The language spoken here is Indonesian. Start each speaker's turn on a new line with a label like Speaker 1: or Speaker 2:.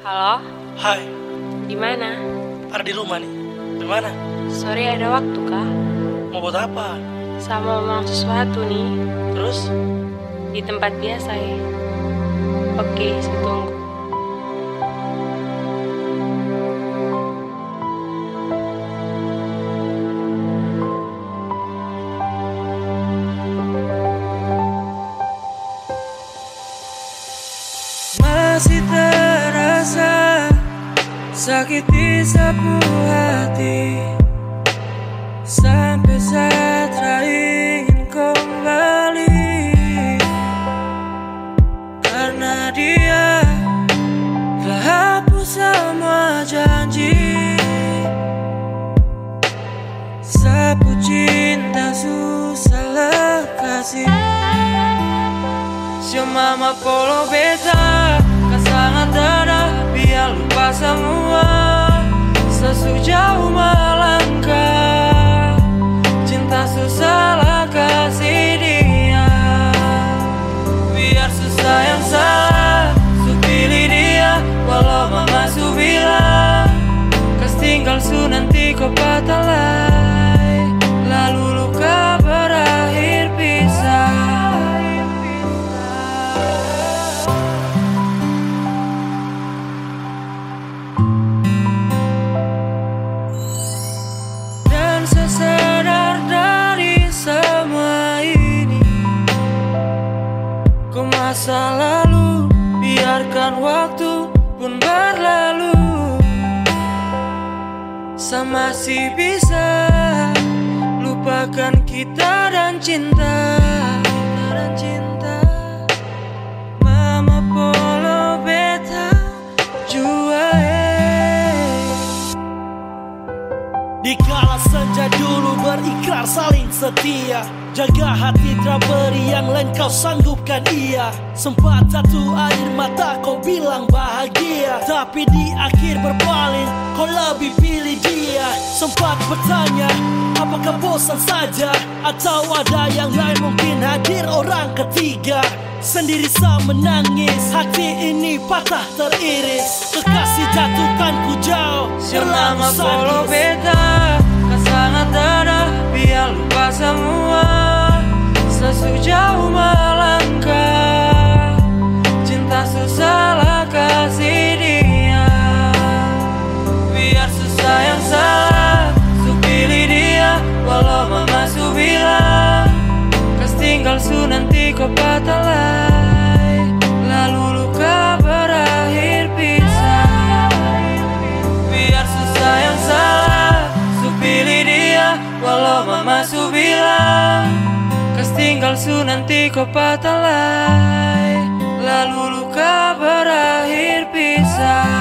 Speaker 1: Halo,
Speaker 2: Hai,
Speaker 1: di mana?
Speaker 2: ada di rumah nih. Di mana?
Speaker 1: Sore ada waktu kah?
Speaker 2: Mau buat apa?
Speaker 1: Sama ngomong sesuatu nih,
Speaker 2: Terus?
Speaker 1: di tempat biasa ya. Oke, saya tunggu.
Speaker 3: Masih sakit di sapu hati. Sampai saat ingin kembali. Karena dia telah hapus semua janji. Sapu cinta susah lekasi Cuma polo beta sangat darah Biar lupa semua Ke masa lalu Biarkan waktu pun berlalu. Sama masih bisa Lupakan kita dan cinta. Dan cinta. Mama polo beta Jua.
Speaker 2: Dikala senja dulu berikrar saling setia Jaga hati tak beri yang lain kau sanggupkan iya. Sempat jatuh air mata kau bilang bahagia. Tapi di akhir berpaling kau lebih pilih dia. Sempat bertanya apakah bosan saja? Atau ada yang lain mungkin hadir orang ketiga? Sendiri saya menangis Hati ini patah teriris. Kekasih jatuhkan ku jauh
Speaker 3: Selama
Speaker 2: sadis.
Speaker 3: beta Kan sangat Biar lupa semua Walau mama su bilang Kas tinggal su nanti kau patah lay Lalu luka berakhir pisah. Biar susah yang salah Su pilih dia. Walau mama su bilang Kas tinggal su nanti kau patah lay Lalu luka berakhir pisah